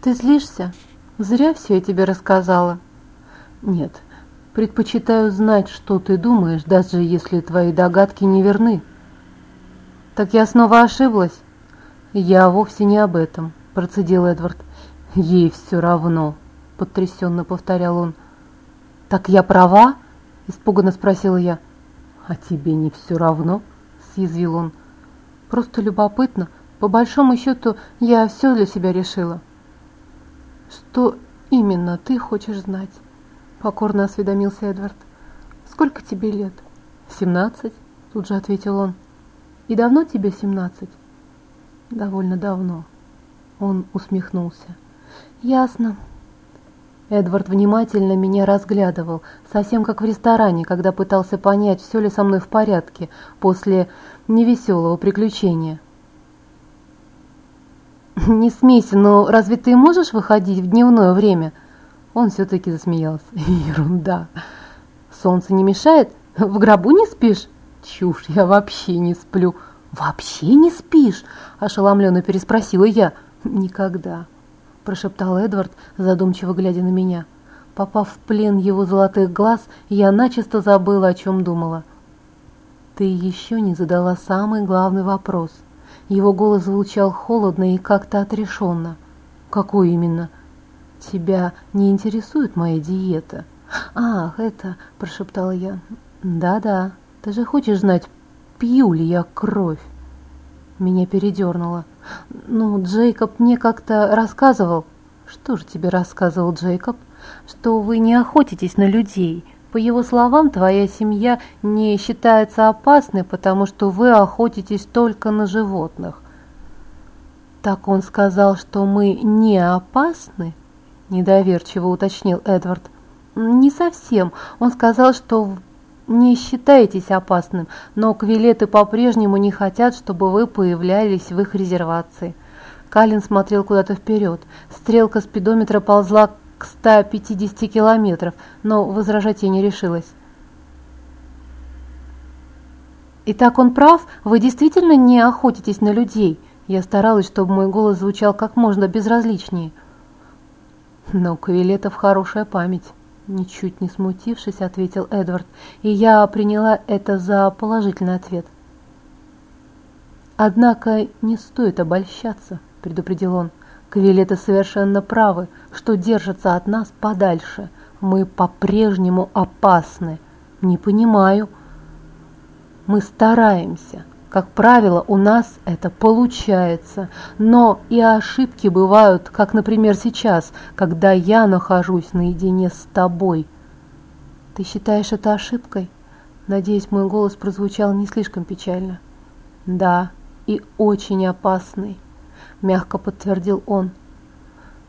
Ты злишься? Зря все я тебе рассказала. Нет, предпочитаю знать, что ты думаешь, даже если твои догадки не верны. Так я снова ошиблась? Я вовсе не об этом, процедил Эдвард. Ей все равно, потрясенно повторял он. Так я права? Испуганно спросила я. А тебе не все равно? Съязвил он. Просто любопытно. По большому счету, я все для себя решила. Что именно ты хочешь знать? Покорно осведомился Эдвард. Сколько тебе лет? Семнадцать, тут же ответил он. И давно тебе семнадцать? Довольно давно. Он усмехнулся. Ясно. Эдвард внимательно меня разглядывал, совсем как в ресторане, когда пытался понять, все ли со мной в порядке после невеселого приключения. «Не смейся, но разве ты можешь выходить в дневное время?» Он все-таки засмеялся. «Ерунда. Солнце не мешает? В гробу не спишь?» «Чушь, я вообще не сплю». «Вообще не спишь?» – ошеломленно переспросила я. «Никогда», – прошептал Эдвард, задумчиво глядя на меня. Попав в плен его золотых глаз, я начисто забыла, о чем думала. «Ты еще не задала самый главный вопрос». Его голос звучал холодно и как-то отрешенно. «Какой именно?» «Тебя не интересует моя диета?» «Ах, это...» – прошептала я. «Да-да, ты же хочешь знать, пью ли я кровь?» Меня передернуло. «Ну, Джейкоб мне как-то рассказывал...» «Что же тебе рассказывал Джейкоб?» «Что вы не охотитесь на людей. По его словам, твоя семья не считается опасной, потому что вы охотитесь только на животных». «Так он сказал, что мы не опасны?» – недоверчиво уточнил Эдвард. «Не совсем. Он сказал, что не считаетесь опасным, но квилеты по-прежнему не хотят, чтобы вы появлялись в их резервации». Калин смотрел куда-то вперед. Стрелка спидометра ползла к 150 километров, но возражать я не решилась. «Итак, он прав? Вы действительно не охотитесь на людей?» Я старалась, чтобы мой голос звучал как можно безразличнее. «Но у Кавилетов хорошая память», — ничуть не смутившись, ответил Эдвард, и я приняла это за положительный ответ. «Однако не стоит обольщаться», — предупредил он. Квилеты совершенно правы, что держатся от нас подальше. Мы по-прежнему опасны. Не понимаю. Мы стараемся. Как правило, у нас это получается. Но и ошибки бывают, как, например, сейчас, когда я нахожусь наедине с тобой. Ты считаешь это ошибкой? Надеюсь, мой голос прозвучал не слишком печально. Да, и очень опасный. – мягко подтвердил он.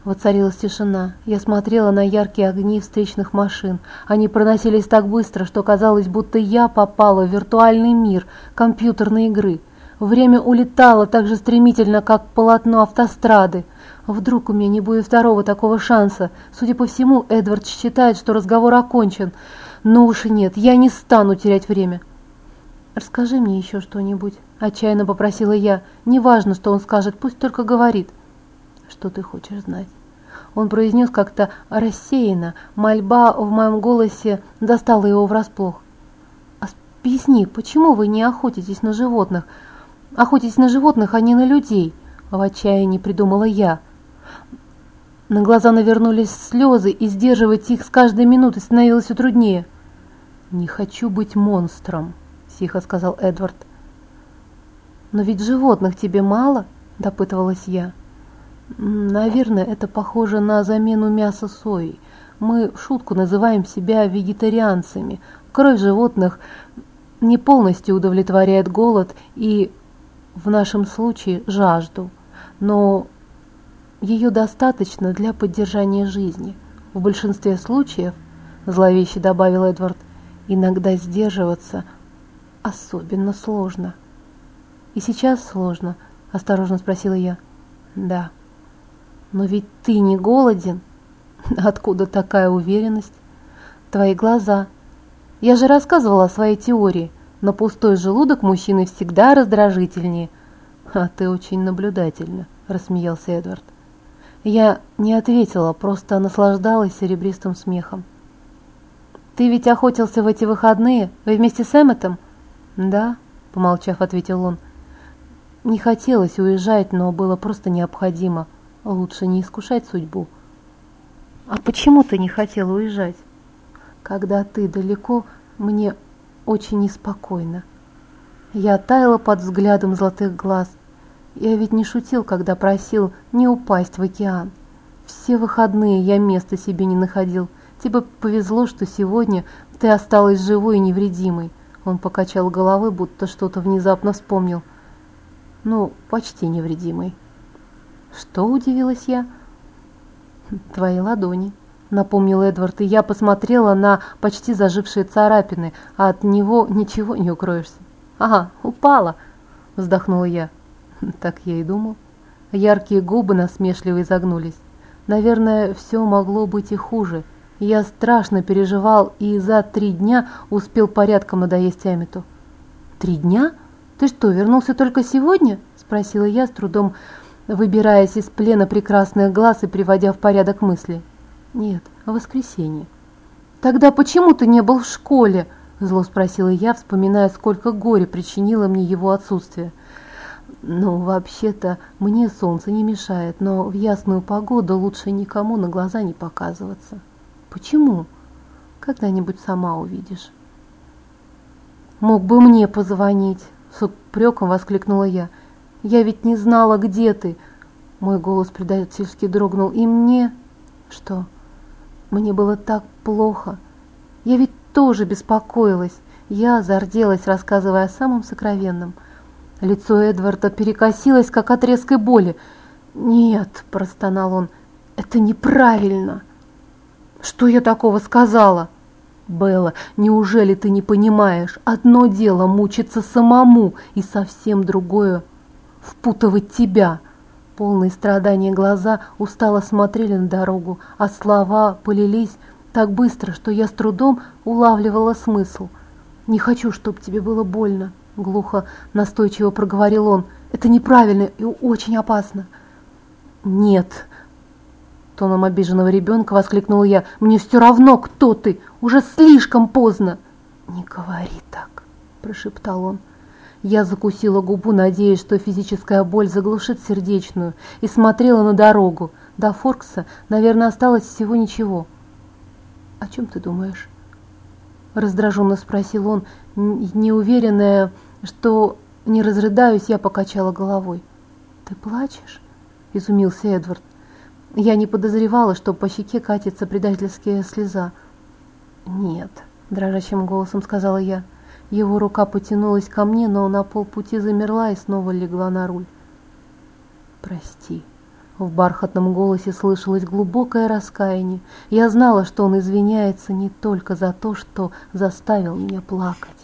Воцарилась тишина. Я смотрела на яркие огни встречных машин. Они проносились так быстро, что казалось, будто я попала в виртуальный мир компьютерной игры. Время улетало так же стремительно, как полотно автострады. Вдруг у меня не будет второго такого шанса. Судя по всему, Эдвард считает, что разговор окончен. Но уж и нет, я не стану терять время. «Расскажи мне еще что-нибудь», – отчаянно попросила я. «Неважно, что он скажет, пусть только говорит». «Что ты хочешь знать?» Он произнес как-то рассеянно. Мольба в моем голосе достала его врасплох. «Объясни, почему вы не охотитесь на животных? Охотитесь на животных, а не на людей?» В отчаянии придумала я. На глаза навернулись слезы, и сдерживать их с каждой минутой становилось все труднее. «Не хочу быть монстром», тихо сказал Эдвард. «Но ведь животных тебе мало?» – допытывалась я. «Наверное, это похоже на замену мяса сои. Мы в шутку называем себя вегетарианцами. Кровь животных не полностью удовлетворяет голод и, в нашем случае, жажду. Но ее достаточно для поддержания жизни. В большинстве случаев, зловеще добавил Эдвард, иногда сдерживаться – особенно сложно. И сейчас сложно, осторожно спросила я. Да. Но ведь ты не голоден. Откуда такая уверенность? Твои глаза. Я же рассказывала о своей теории. На пустой желудок мужчины всегда раздражительнее. А ты очень наблюдательна, рассмеялся Эдвард. Я не ответила, просто наслаждалась серебристым смехом. «Ты ведь охотился в эти выходные? Вы вместе с Эмметом?» «Да», — помолчав, ответил он. «Не хотелось уезжать, но было просто необходимо. Лучше не искушать судьбу». «А почему ты не хотела уезжать?» «Когда ты далеко, мне очень неспокойно». Я таяла под взглядом золотых глаз. Я ведь не шутил, когда просил не упасть в океан. Все выходные я места себе не находил. Тебе повезло, что сегодня ты осталась живой и невредимой. Он покачал головой, будто что-то внезапно вспомнил. Ну, почти невредимой. Что, удивилась я? Твои ладони, напомнил Эдвард, и я посмотрела на почти зажившие царапины, а от него ничего не укроешься. Ага, упала, вздохнула я. Так я и думал. Яркие губы насмешливо изогнулись. Наверное, все могло быть и хуже. Я страшно переживал и за три дня успел порядком надоесть Амиту. «Три дня? Ты что, вернулся только сегодня?» – спросила я, с трудом выбираясь из плена прекрасных глаз и приводя в порядок мысли. «Нет, в воскресенье». «Тогда почему ты не был в школе?» – зло спросила я, вспоминая, сколько горя причинило мне его отсутствие. Ну, вообще-то, мне солнце не мешает, но в ясную погоду лучше никому на глаза не показываться. Почему? Когда-нибудь сама увидишь. Мог бы мне позвонить, с упреком воскликнула я. Я ведь не знала, где ты. Мой голос предательски дрогнул. И мне... Что? Мне было так плохо. Я ведь тоже беспокоилась. Я зарделась, рассказывая о самом сокровенном – Лицо Эдварда перекосилось, как от резкой боли. «Нет», – простонал он, – «это неправильно». «Что я такого сказала?» «Белла, неужели ты не понимаешь? Одно дело мучиться самому, и совсем другое – впутывать тебя». Полные страдания глаза устало смотрели на дорогу, а слова полились так быстро, что я с трудом улавливала смысл. «Не хочу, чтобы тебе было больно глухо, настойчиво проговорил он. Это неправильно и очень опасно. Нет, тоном обиженного ребенка воскликнула я. Мне все равно, кто ты. Уже слишком поздно. Не говори так, прошептал он. Я закусила губу, надеясь, что физическая боль заглушит сердечную, и смотрела на дорогу. До Форкса, наверное, осталось всего ничего. «О чем ты думаешь?» Раздраженно спросил он, неуверенная, что не разрыдаюсь, я покачала головой. «Ты плачешь?» – изумился Эдвард. Я не подозревала, что по щеке катится предательская слеза. «Нет», – дрожащим голосом сказала я. Его рука потянулась ко мне, но на полпути замерла и снова легла на руль. «Прости». В бархатном голосе слышалось глубокое раскаяние. Я знала, что он извиняется не только за то, что заставил меня плакать.